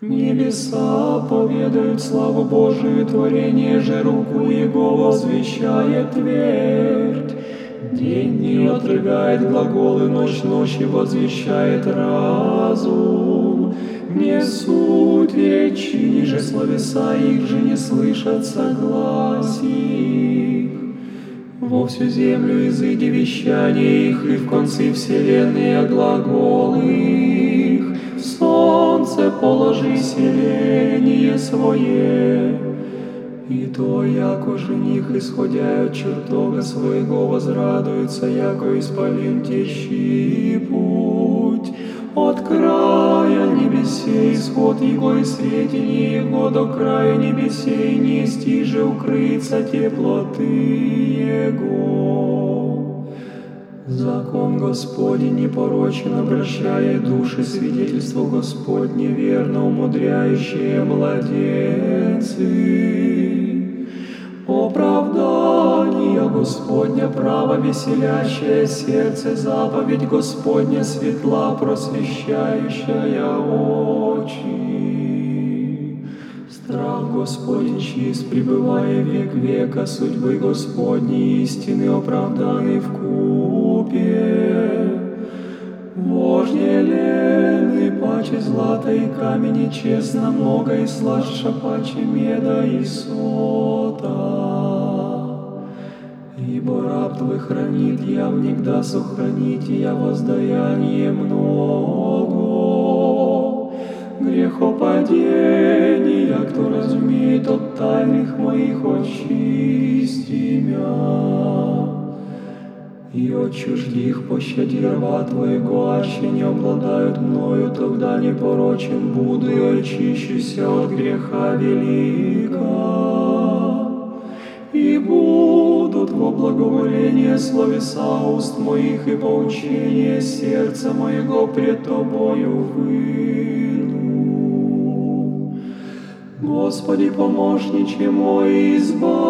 Небеса поведают славу Божию, творение же руку Его возвещает твердь. День не отрывает глаголы, ночь ночи возвещает разум. Не суть речи, ниже словеса их же не слышат согласий. Во всю землю изыди вещание их, и в конце вселенной глаголы солнце положи селение свое, и то, яко жених, исходя от чертога своего, возрадуется, яко исполин тещи путь. От края небесей исход его и светение его до края небесей нести же укрыться теплоты его. Закон Господень непорочен обращает души, свидетельство Господне верно умудряющие младенцы. Оправдание Господня, право веселящее сердце, заповедь Господня светла, просвещающая очи. Страх Господень чист, пребывая век века, судьбы Господней истины оправданы в купе. Вожделенный паче злата и камени честно много и слаще паче меда и сота. Ибо раб твой хранит, я внегда сохранить, я воздаяние много. Разумеет от тайных моих очисти мя. И от чуждих пощади рва Твоего, аще не обладают мною, тогда непорочен буду и очищуся от греха велика. И будут во благоволение словеса уст моих и поучение сердца моего пред Тобою выну. Господи, помощниче мой, мой.